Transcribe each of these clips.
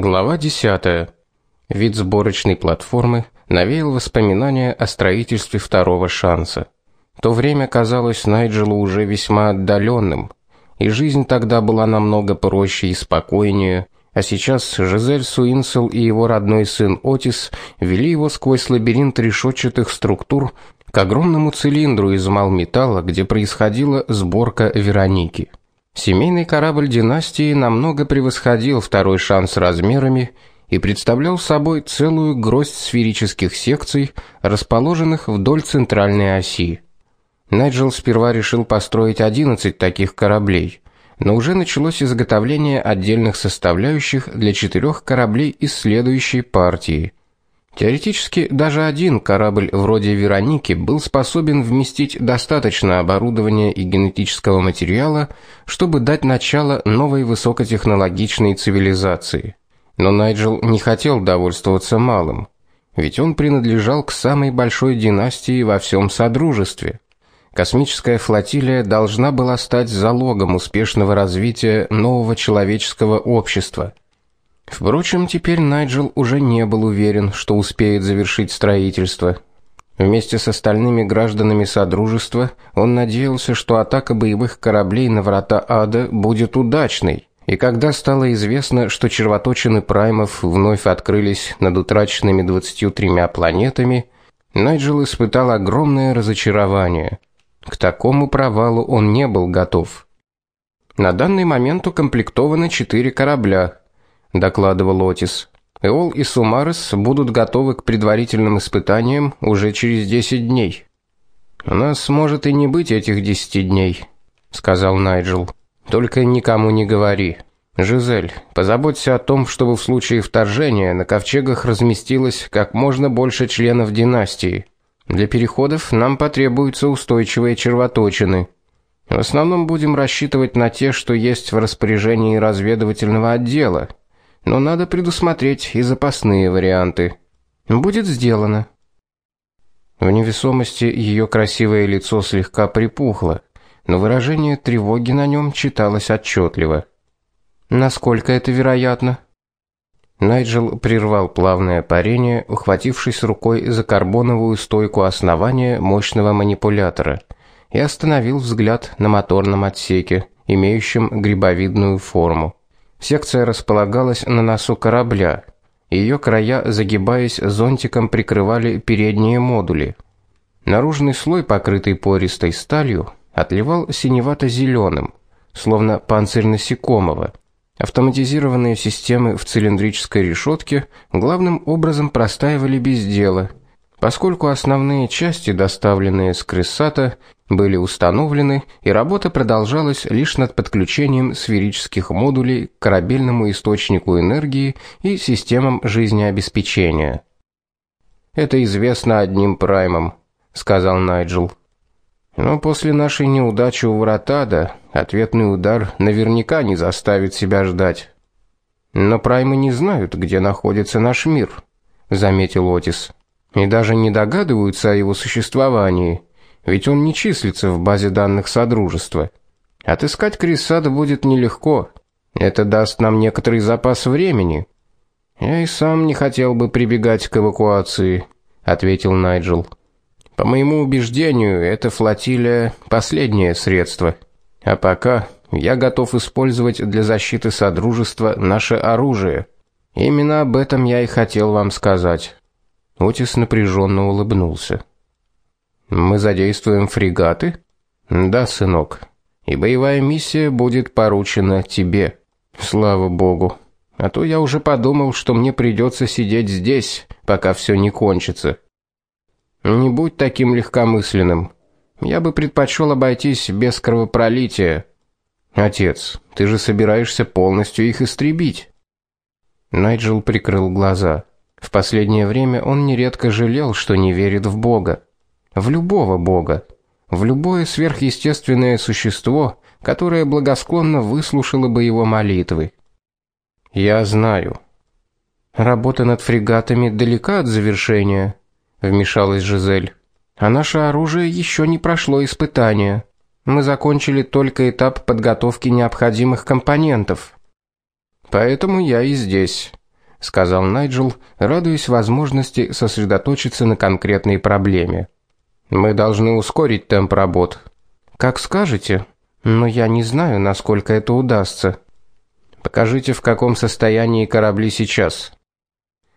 Глава 10. Вид сборочной платформы навеял воспоминания о строительстве второго шанса. То время казалось Найджелу уже весьма отдаленным, и жизнь тогда была намного проще и спокойнее, а сейчас Жизель Суинсел и его родной сын Отис вели его сквозь лабиринт решетчатых структур к огромному цилиндру из малметалла, где происходила сборка Вероники. Семейный корабль династии намного превосходил второй шанс размерами и представлял собой целую гроздь сферических секций, расположенных вдоль центральной оси. Найджел сперва решил построить 11 таких кораблей, но уже началось изготовление отдельных составляющих для четырех кораблей из следующей партии – Теоретически даже один корабль вроде Вероники был способен вместить достаточно оборудования и генетического материала, чтобы дать начало новой высокотехнологичной цивилизации. Но Найджел не хотел довольствоваться малым, ведь он принадлежал к самой большой династии во всем содружестве. Космическая флотилия должна была стать залогом успешного развития нового человеческого общества. Впрочем, теперь Найджел уже не был уверен, что успеет завершить строительство. Вместе с остальными гражданами содружества он надеялся, что атака боевых кораблей на врата ада будет удачной. И когда стало известно, что червоточины праймов вновь открылись над утраченными 23 планетами, Найджел испытал огромное разочарование. К такому провалу он не был готов. На данный момент укомплектовано 4 корабля, докладывал Отис. Эол и Сумарес будут готовы к предварительным испытаниям уже через 10 дней. У нас может и не быть этих 10 дней, сказал Найджел. Только никому не говори. Жизель, позаботься о том, чтобы в случае вторжения на ковчегах разместилось как можно больше членов династии. Для переходов нам потребуются устойчивые червоточины. В основном будем рассчитывать на те, что есть в распоряжении разведывательного отдела но надо предусмотреть и запасные варианты. Будет сделано. В невесомости ее красивое лицо слегка припухло, но выражение тревоги на нем читалось отчетливо. Насколько это вероятно? Найджел прервал плавное парение, ухватившись рукой за карбоновую стойку основания мощного манипулятора, и остановил взгляд на моторном отсеке, имеющем грибовидную форму. Секция располагалась на носу корабля. Ее края, загибаясь зонтиком, прикрывали передние модули. Наружный слой, покрытый пористой сталью, отливал синевато зеленым словно панцирь насекомого. Автоматизированные системы в цилиндрической решетке главным образом простаивали без дела – Поскольку основные части, доставленные с Крессата, были установлены, и работа продолжалась лишь над подключением сферических модулей к корабельному источнику энергии и системам жизнеобеспечения. Это известно одним праймам, сказал Найджел. Но после нашей неудачи у Вратада ответный удар наверняка не заставит себя ждать. Но праймы не знают, где находится наш мир, заметил Отис и даже не догадываются о его существовании, ведь он не числится в базе данных содружества. Отыскать Крисада будет нелегко. Это даст нам некоторый запас времени. Я и сам не хотел бы прибегать к эвакуации, ответил Найджел. По моему убеждению, эта флотилия последнее средство. А пока я готов использовать для защиты содружества наше оружие. Именно об этом я и хотел вам сказать. Отис напряженно улыбнулся. Мы задействуем фрегаты? Да, сынок. И боевая миссия будет поручена тебе. Слава богу. А то я уже подумал, что мне придется сидеть здесь, пока все не кончится. Не будь таким легкомысленным. Я бы предпочел обойтись без кровопролития. Отец, ты же собираешься полностью их истребить. Найджел прикрыл глаза. В последнее время он нередко жалел, что не верит в Бога, в любого бога, в любое сверхъестественное существо, которое благосклонно выслушало бы его молитвы. Я знаю. Работа над фрегатами далека от завершения, вмешалась Жизель. А наше оружие еще не прошло испытания. Мы закончили только этап подготовки необходимых компонентов. Поэтому я и здесь сказал Найджел, радуясь возможности сосредоточиться на конкретной проблеме. Мы должны ускорить темп работ. Как скажете, но я не знаю, насколько это удастся. Покажите, в каком состоянии корабли сейчас.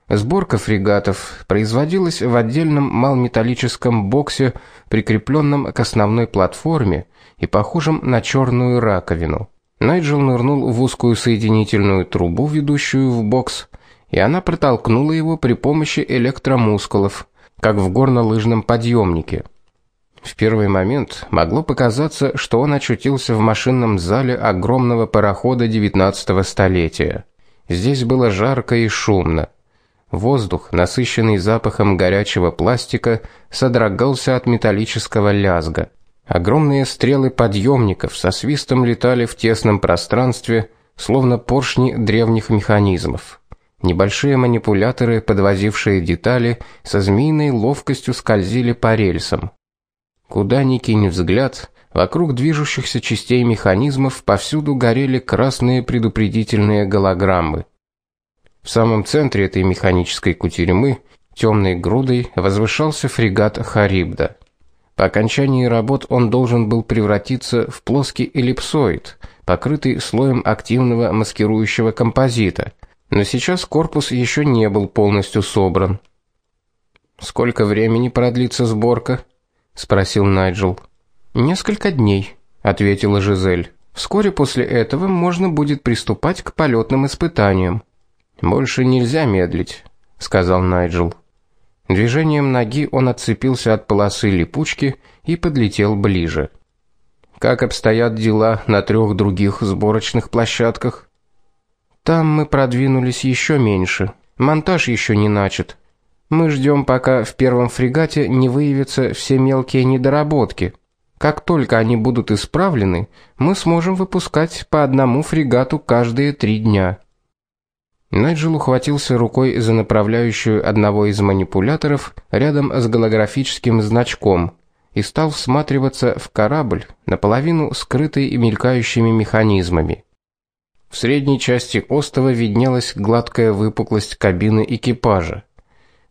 Сборка фрегатов производилась в отдельном малометаллическом боксе, прикрепленном к основной платформе и похожем на черную раковину. Найджел нырнул в узкую соединительную трубу, ведущую в бокс, и она протолкнула его при помощи электромускулов, как в горнолыжном подъемнике. В первый момент могло показаться, что он очутился в машинном зале огромного парохода XIX столетия. Здесь было жарко и шумно. Воздух, насыщенный запахом горячего пластика, содрогался от металлического лязга. Огромные стрелы подъемников со свистом летали в тесном пространстве, словно поршни древних механизмов. Небольшие манипуляторы, подвозившие детали, со змеиной ловкостью скользили по рельсам. Куда ни кинь взгляд, вокруг движущихся частей механизмов повсюду горели красные предупредительные голограммы. В самом центре этой механической кутерьмы темной грудой возвышался фрегат Харибда. По окончании работ он должен был превратиться в плоский эллипсоид, покрытый слоем активного маскирующего композита. Но сейчас корпус еще не был полностью собран. Сколько времени продлится сборка? спросил Найджел. Несколько дней, ответила Жизель. Вскоре после этого можно будет приступать к полетным испытаниям. Больше нельзя медлить, сказал Найджел. Движением ноги он отцепился от полосы липучки и подлетел ближе. Как обстоят дела на трех других сборочных площадках? Там мы продвинулись еще меньше. Монтаж еще не начат. Мы ждем, пока в первом фрегате не выявятся все мелкие недоработки. Как только они будут исправлены, мы сможем выпускать по одному фрегату каждые три дня. Найджел ухватился рукой за направляющую одного из манипуляторов рядом с голографическим значком и стал всматриваться в корабль, наполовину скрытый мелькающими механизмами. В средней части остова виднелась гладкая выпуклость кабины экипажа.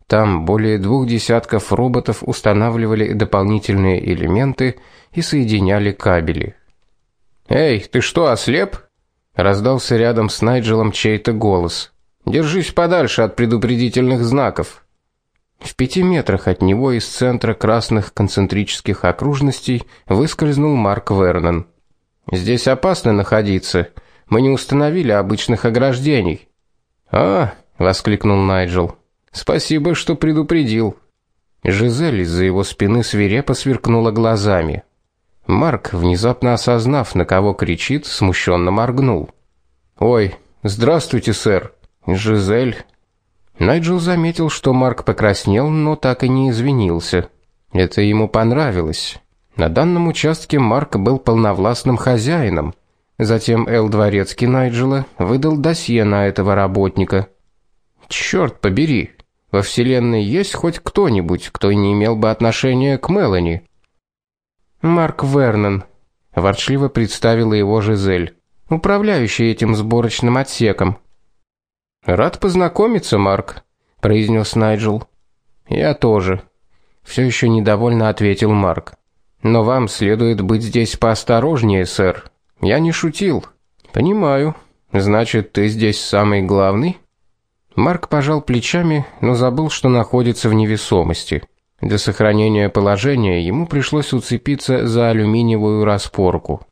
Там более двух десятков роботов устанавливали дополнительные элементы и соединяли кабели. "Эй, ты что, ослеп?" Раздался рядом с Найджелом чей-то голос. Держись подальше от предупредительных знаков. В пяти метрах от него из центра красных концентрических окружностей выскользнул Марк Вернон. Здесь опасно находиться. Мы не установили обычных ограждений. А, воскликнул Найджел. Спасибо, что предупредил. Жизель из-за его спины свирепо сверкнула глазами. Марк, внезапно осознав, на кого кричит, смущенно моргнул. "Ой, здравствуйте, сэр. Жизель". Найджел заметил, что Марк покраснел, но так и не извинился. Это ему понравилось. На данном участке Марк был полновластным хозяином. Затем Эл Дворецкий Найджела выдал досье на этого работника. Черт побери, во вселенной есть хоть кто-нибудь, кто не имел бы отношения к Мелани? Марк Вернон, ворчливо представила его Жизель, управляющий этим сборочным отсеком. Рад познакомиться, Марк, произнес Найджел. Я тоже, все еще недовольно ответил Марк. Но вам следует быть здесь поосторожнее, сэр. Я не шутил. Понимаю. Значит, ты здесь самый главный? Марк пожал плечами, но забыл, что находится в невесомости. Для сохранения положения ему пришлось уцепиться за алюминиевую распорку.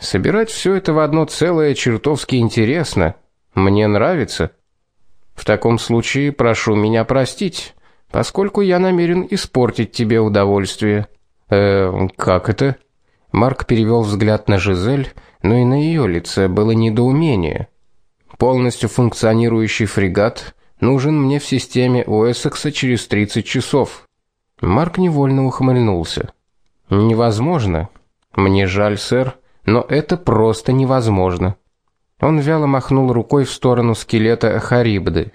Собирать все это в одно целое чертовски интересно. Мне нравится. В таком случае прошу меня простить, поскольку я намерен испортить тебе удовольствие. Э, как это? Марк перевел взгляд на Жизель, но и на ее лице было недоумение. Полностью функционирующий фрегат нужен мне в системе Уэссекса через 30 часов. Марк невольно ухмыльнулся. Невозможно. Мне жаль, сэр, но это просто невозможно. Он вяло махнул рукой в сторону скелета Харибды.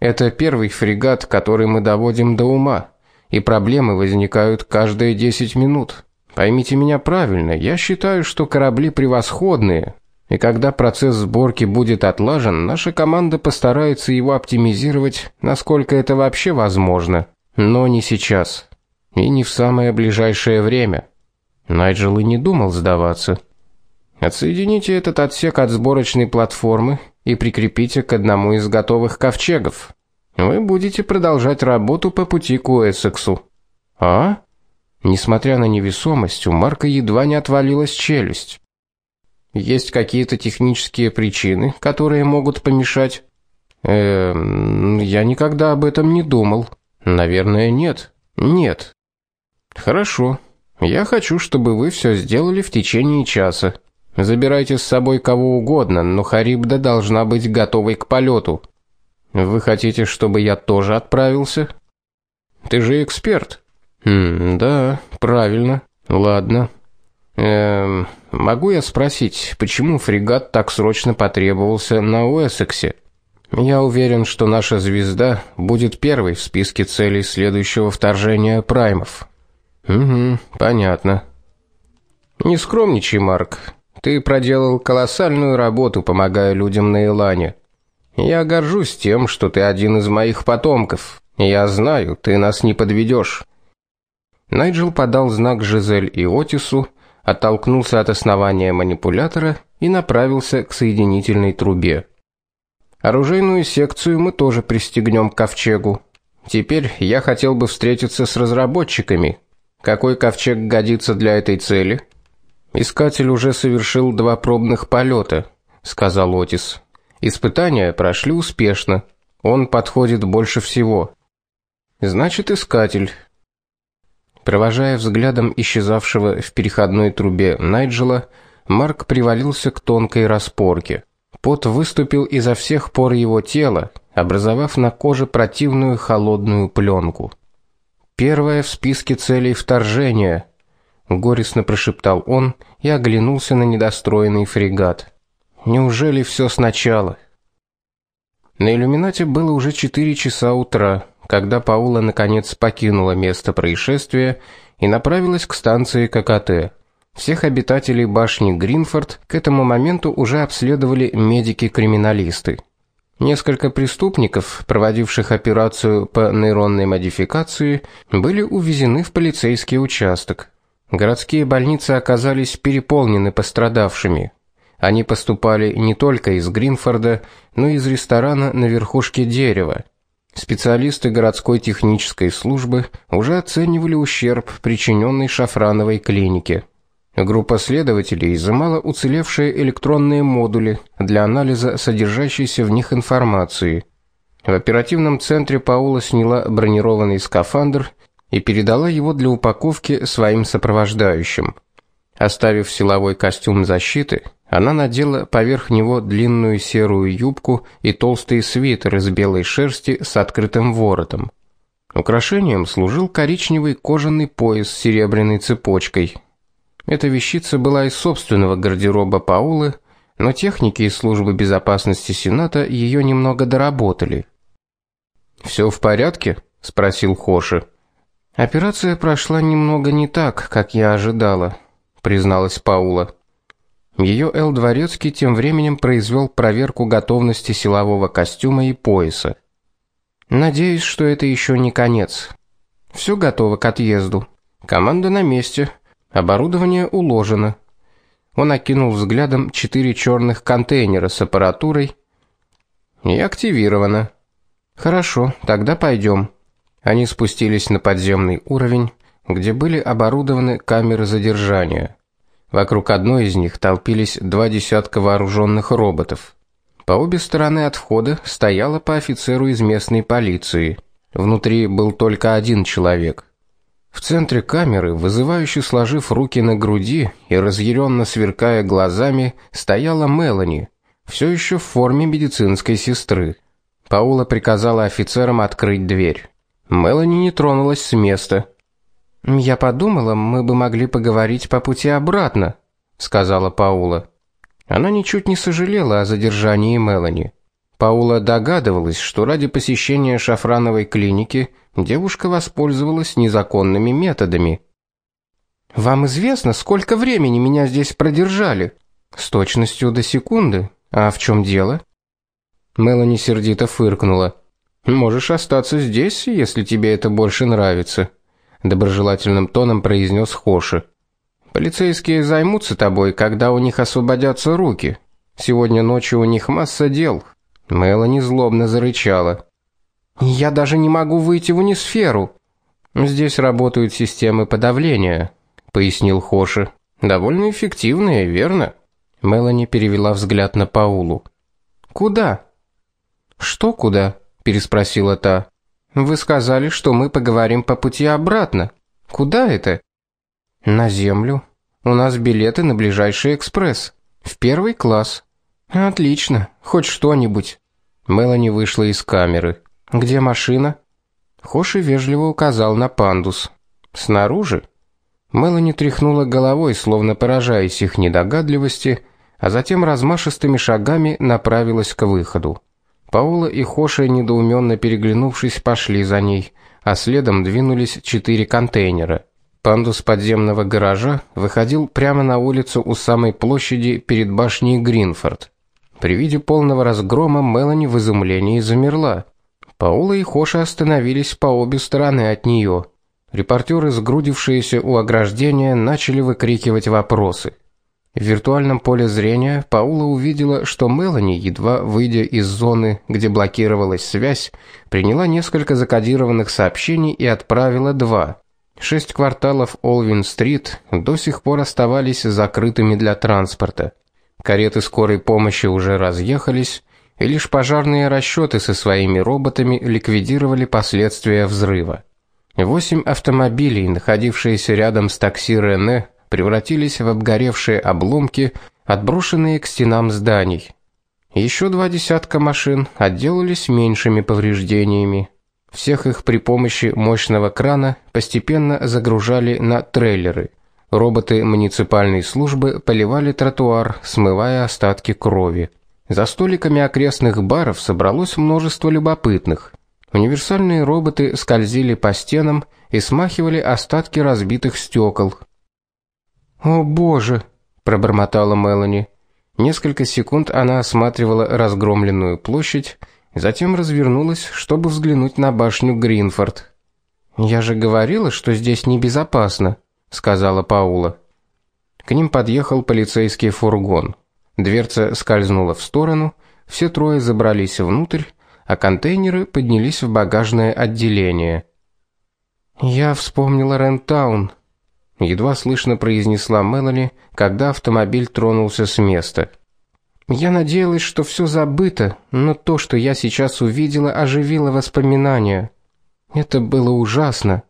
Это первый фрегат, который мы доводим до ума, и проблемы возникают каждые 10 минут. Поймите меня правильно, я считаю, что корабли превосходные, И когда процесс сборки будет отлажен, наша команда постарается его оптимизировать, насколько это вообще возможно, но не сейчас и не в самое ближайшее время. Найджел и не думал сдаваться. Отсоедините этот отсек от сборочной платформы и прикрепите к одному из готовых ковчегов. Вы будете продолжать работу по пути к Уэссексу. А? Несмотря на невесомость, у Марка едва не отвалилась челюсть. Есть какие-то технические причины, которые могут помешать? Эм, я никогда об этом не думал. Наверное, нет. Нет. Хорошо. Я хочу, чтобы вы все сделали в течение часа. Забирайте с собой кого угодно, но Харибда должна быть готовой к полету. Вы хотите, чтобы я тоже отправился? Ты же эксперт. Хм, да, правильно. Ладно. Эм, могу я спросить, почему фрегат так срочно потребовался на Уэссексе? Я уверен, что наша звезда будет первой в списке целей следующего вторжения праймов. Угу, понятно. Не скромничай, Марк. Ты проделал колоссальную работу, помогая людям на Илане. Я горжусь тем, что ты один из моих потомков. Я знаю, ты нас не подведешь. Найджел подал знак Жизель и Отису, оттолкнулся от основания манипулятора и направился к соединительной трубе. Оружейную секцию мы тоже пристегнем к ковчегу. Теперь я хотел бы встретиться с разработчиками. Какой ковчег годится для этой цели? Искатель уже совершил два пробных полета, сказал Отис. Испытания прошли успешно. Он подходит больше всего. Значит, искатель. Провожая взглядом исчезавшего в переходной трубе Найджела, Марк привалился к тонкой распорке. Пот выступил изо всех пор его тела, образовав на коже противную холодную пленку. Первая в списке целей вторжения, горестно прошептал он и оглянулся на недостроенный фрегат. Неужели все сначала? На иллюминате было уже 4 часа утра, когда Паула наконец покинула место происшествия и направилась к станции ККТ. Всех обитателей башни Гринфорд к этому моменту уже обследовали медики-криминалисты. Несколько преступников, проводивших операцию по нейронной модификации, были увезены в полицейский участок. Городские больницы оказались переполнены пострадавшими. Они поступали не только из Гринфорда, но и из ресторана на верхушке дерева. Специалисты городской технической службы уже оценивали ущерб, причиненный Шафрановой клинике. Группа следователей изымала уцелевшие электронные модули для анализа содержащейся в них информации. В оперативном центре Паула сняла бронированный скафандр и передала его для упаковки своим сопровождающим. Оставив силовой костюм защиты, она надела поверх него длинную серую юбку и толстый свитер из белой шерсти с открытым воротом. Украшением служил коричневый кожаный пояс с серебряной цепочкой, эта вещица была из собственного гардероба Паулы, но техники из службы безопасности Сената ее немного доработали. Все в порядке? спросил Хоши. Операция прошла немного не так, как я ожидала, призналась Паула. Ее Эл Дворецкий тем временем произвел проверку готовности силового костюма и пояса. Надеюсь, что это еще не конец. Все готово к отъезду. Команда на месте. Оборудование уложено. Он окинул взглядом четыре черных контейнера с аппаратурой и активировано. Хорошо, тогда пойдем. Они спустились на подземный уровень, где были оборудованы камеры задержания. Вокруг одной из них толпились два десятка вооруженных роботов. По обе стороны от входа стояло по офицеру из местной полиции. Внутри был только один человек. В центре камеры, вызывающе сложив руки на груди и разъяренно сверкая глазами, стояла Мелани, все еще в форме медицинской сестры. Паула приказала офицерам открыть дверь. Мелани не тронулась с места. "Я подумала, мы бы могли поговорить по пути обратно", сказала Паула. Она ничуть не сожалела о задержании Мелани. Паула догадывалась, что ради посещения шафрановой клиники девушка воспользовалась незаконными методами. Вам известно, сколько времени меня здесь продержали? С точностью до секунды. А в чем дело? Мелани сердито фыркнула. Можешь остаться здесь, если тебе это больше нравится, доброжелательным тоном произнес Хоши. Полицейские займутся тобой, когда у них освободятся руки. Сегодня ночью у них масса дел. Мелани злобно зарычала. Я даже не могу выйти в унисферу. Здесь работают системы подавления, пояснил Хоши. Довольно эффективные, верно? Мелани перевела взгляд на Паулу. Куда? Что куда? переспросила та. Вы сказали, что мы поговорим по пути обратно. Куда это? На землю. У нас билеты на ближайший экспресс. В первый класс. Отлично. Хоть что-нибудь. Мелани вышла из камеры. Где машина? Хоши вежливо указал на пандус. Снаружи. Мелани тряхнула головой, словно поражаясь их недогадливости, а затем размашистыми шагами направилась к выходу. Паула и Хоша, недоуменно переглянувшись, пошли за ней, а следом двинулись четыре контейнера. Пандус подземного гаража выходил прямо на улицу у самой площади перед башней Гринфорд. При виде полного разгрома Мелани в изумлении замерла. Паула и Хоша остановились по обе стороны от нее. Репортеры, сгрудившиеся у ограждения, начали выкрикивать вопросы. В виртуальном поле зрения Паула увидела, что Мелани, едва выйдя из зоны, где блокировалась связь, приняла несколько закодированных сообщений и отправила два. Шесть кварталов Олвин-стрит до сих пор оставались закрытыми для транспорта. Кареты скорой помощи уже разъехались, и лишь пожарные расчеты со своими роботами ликвидировали последствия взрыва. Восемь автомобилей, находившиеся рядом с такси Рене, превратились в обгоревшие обломки, отброшенные к стенам зданий. Еще два десятка машин отделались меньшими повреждениями. Всех их при помощи мощного крана постепенно загружали на трейлеры. Роботы муниципальной службы поливали тротуар, смывая остатки крови. За столиками окрестных баров собралось множество любопытных. Универсальные роботы скользили по стенам и смахивали остатки разбитых стекол, "О, боже", пробормотала Мелани. Несколько секунд она осматривала разгромленную площадь, затем развернулась, чтобы взглянуть на башню Гринфорд. "Я же говорила, что здесь небезопасно", сказала Паула. К ним подъехал полицейский фургон. Дверца скользнула в сторону, все трое забрались внутрь, а контейнеры поднялись в багажное отделение. Я вспомнила Рентаун, едва слышно произнесла Мелани, когда автомобиль тронулся с места. Я надеялась, что все забыто, но то, что я сейчас увидела, оживило воспоминания. Это было ужасно.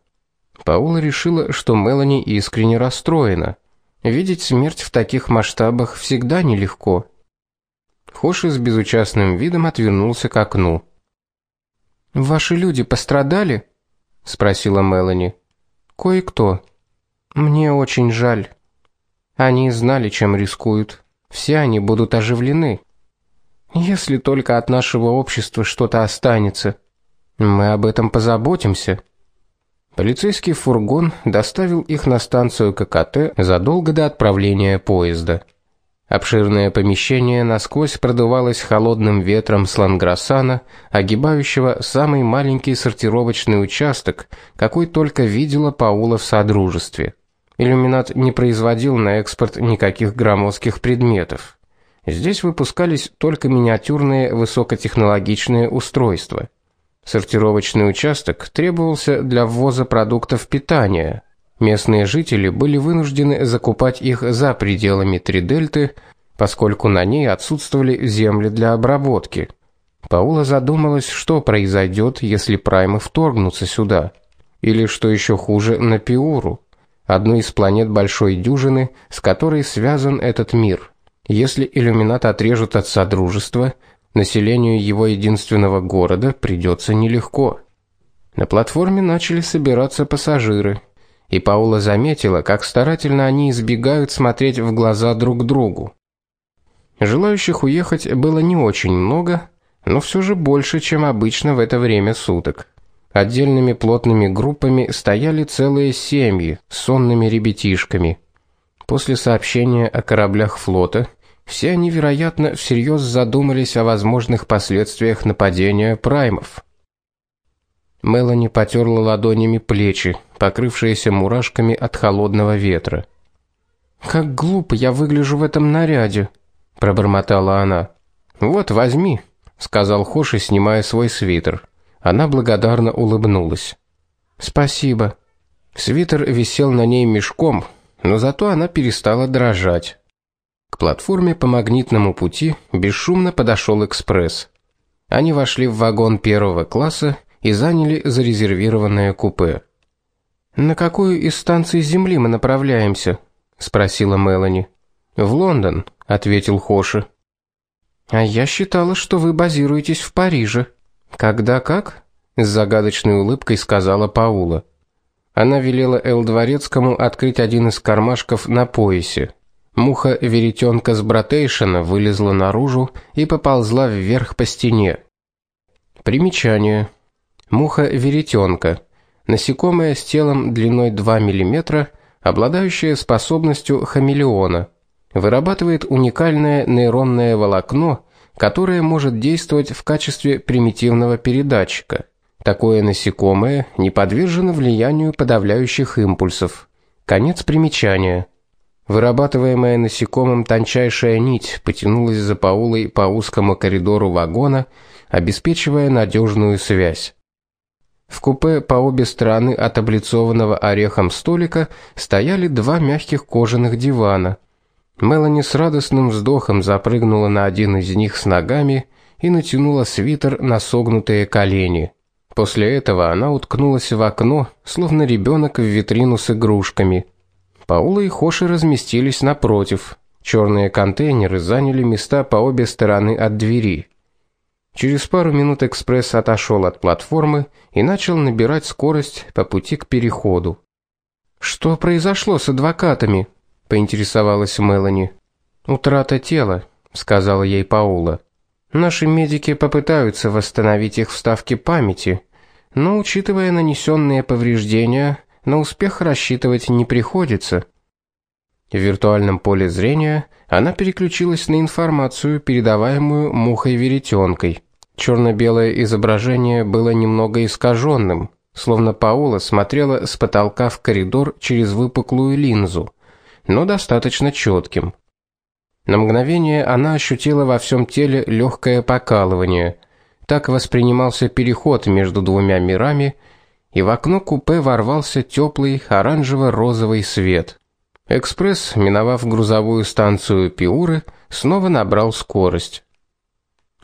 Паула решила, что Мелани искренне расстроена. Видеть смерть в таких масштабах всегда нелегко. Хоши с безучастным видом отвернулся к окну. Ваши люди пострадали? спросила Мелани. Кое-кто. Мне очень жаль. Они знали, чем рискуют. Все они будут оживлены. Если только от нашего общества что-то останется, мы об этом позаботимся. Полицейский фургон доставил их на станцию ККТ задолго до отправления поезда. Обширное помещение насквозь продувалось холодным ветром с Ланграсана, огибающего самый маленький сортировочный участок, какой только видела Паула в содружестве. Иллюминат не производил на экспорт никаких громоздких предметов. Здесь выпускались только миниатюрные высокотехнологичные устройства. Сортировочный участок требовался для ввоза продуктов питания. Местные жители были вынуждены закупать их за пределами Тридельты, поскольку на ней отсутствовали земли для обработки. Паула задумалась, что произойдет, если праймы вторгнутся сюда, или что еще хуже, на Пиуру одну из планет большой дюжины, с которой связан этот мир. Если иллюминат отрежут от содружества, населению его единственного города придется нелегко. На платформе начали собираться пассажиры, и Паула заметила, как старательно они избегают смотреть в глаза друг другу. Желающих уехать было не очень много, но все же больше, чем обычно в это время суток. Отдельными плотными группами стояли целые семьи с сонными ребятишками. После сообщения о кораблях флота все они, вероятно, всерьез задумались о возможных последствиях нападения праймов. Мелани потёрла ладонями плечи, покрывшиеся мурашками от холодного ветра. Как глупо я выгляжу в этом наряде, пробормотала она. Вот, возьми, сказал Хоши, снимая свой свитер. Она благодарно улыбнулась. Спасибо. Свитер висел на ней мешком, но зато она перестала дрожать. К платформе по магнитному пути бесшумно подошел экспресс. Они вошли в вагон первого класса и заняли зарезервированное купе. На какую из станций Земли мы направляемся? спросила Мелани. В Лондон, ответил Хоши. А я считала, что вы базируетесь в Париже. Когда как? с загадочной улыбкой сказала Паула. Она велела Эл Дворецкому открыть один из кармашков на поясе. Муха веретенка с братейшена вылезла наружу и поползла вверх по стене. Примечание: Муха-веретенка. Насекомое с телом длиной 2 мм, обладающее способностью хамелеона. Вырабатывает уникальное нейронное волокно, которое может действовать в качестве примитивного передатчика. Такое насекомое не подвержено влиянию подавляющих импульсов. Конец примечания. Вырабатываемая насекомым тончайшая нить потянулась за Паулой по узкому коридору вагона, обеспечивая надежную связь. В купе по обе стороны от облицованного орехом столика стояли два мягких кожаных дивана. Мелани с радостным вздохом запрыгнула на один из них с ногами и натянула свитер на согнутые колени. После этого она уткнулась в окно, словно ребенок в витрину с игрушками. Паула и Хоши разместились напротив. Черные контейнеры заняли места по обе стороны от двери. Через пару минут экспресс отошел от платформы и начал набирать скорость по пути к переходу. Что произошло с адвокатами? Поинтересовалась Мелани. Утрата тела, сказала ей Паула. Наши медики попытаются восстановить их вставки памяти, но учитывая нанесенные повреждения, на успех рассчитывать не приходится. В виртуальном поле зрения она переключилась на информацию, передаваемую мухой-веретенкой. Черно-белое изображение было немного искаженным, словно Паула смотрела с потолка в коридор через выпуклую линзу, но достаточно четким. На мгновение она ощутила во всем теле легкое покалывание. Так воспринимался переход между двумя мирами, и в окно купе ворвался теплый оранжево-розовый свет. Экспресс, миновав грузовую станцию Пиуры, снова набрал скорость.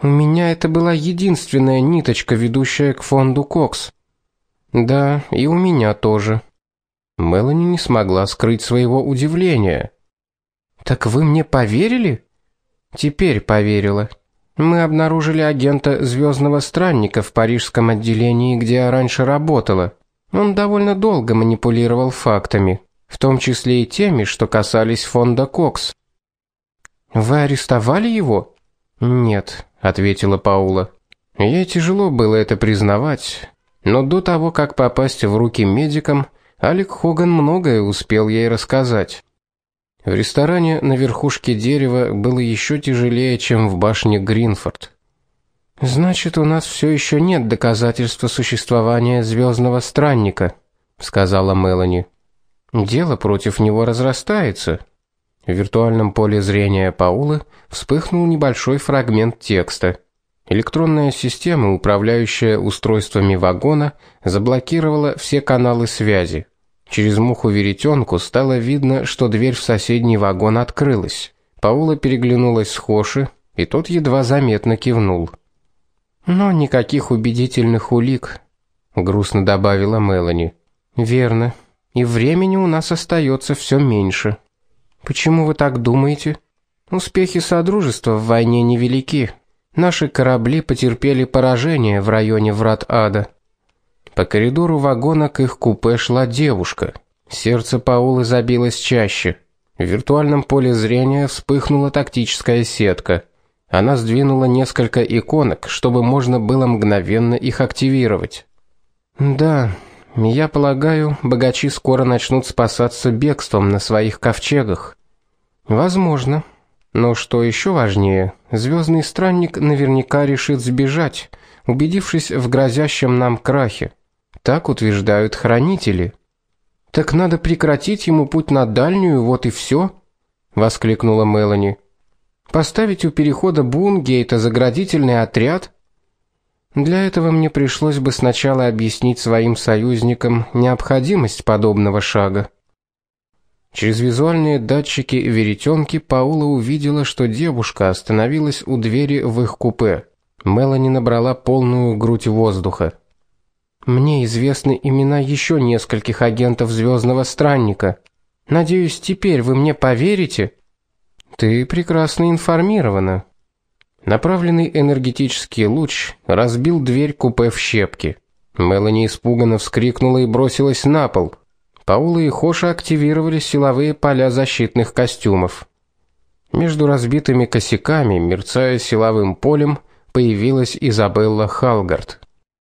У меня это была единственная ниточка, ведущая к фонду Кокс. Да, и у меня тоже. Мелани не смогла скрыть своего удивления. Так вы мне поверили? Теперь поверила. Мы обнаружили агента Звездного странника в парижском отделении, где я раньше работала. Он довольно долго манипулировал фактами, в том числе и теми, что касались фонда Кокс. Вы арестовали его? Нет, ответила Паула. Ей тяжело было это признавать, но до того, как попасть в руки медикам, Алек Хоган многое успел ей рассказать. В ресторане на верхушке дерева было еще тяжелее, чем в башне Гринфорд. Значит, у нас все еще нет доказательства существования звездного странника, сказала Мелани. Дело против него разрастается. В виртуальном поле зрения Паулы вспыхнул небольшой фрагмент текста. Электронная система, управляющая устройствами вагона, заблокировала все каналы связи. Через муху-веретенку стало видно, что дверь в соседний вагон открылась. Паула переглянулась с Хоши, и тот едва заметно кивнул. Но никаких убедительных улик, грустно добавила Мелани. Верно. И времени у нас остается все меньше. Почему вы так думаете? Успехи содружества в войне невелики. Наши корабли потерпели поражение в районе врат ада. По коридору вагона к их купе шла девушка. Сердце Паулы забилось чаще. В виртуальном поле зрения вспыхнула тактическая сетка. Она сдвинула несколько иконок, чтобы можно было мгновенно их активировать. Да, я полагаю, богачи скоро начнут спасаться бегством на своих ковчегах. Возможно. Но что еще важнее, звездный странник наверняка решит сбежать, убедившись в грозящем нам крахе. Так утверждают хранители. Так надо прекратить ему путь на дальнюю, вот и все, воскликнула Мелани. Поставить у перехода Бунгейта заградительный отряд? Для этого мне пришлось бы сначала объяснить своим союзникам необходимость подобного шага. Через визуальные датчики веретенки Паула увидела, что девушка остановилась у двери в их купе. Мелани набрала полную грудь воздуха. Мне известны имена еще нескольких агентов Звездного странника. Надеюсь, теперь вы мне поверите. Ты прекрасно информирована. Направленный энергетический луч разбил дверь купе в щепки. Мелани испуганно вскрикнула и бросилась на пол. Паула и Хоша активировали силовые поля защитных костюмов. Между разбитыми косяками, мерцая силовым полем, появилась Изабелла Халгард.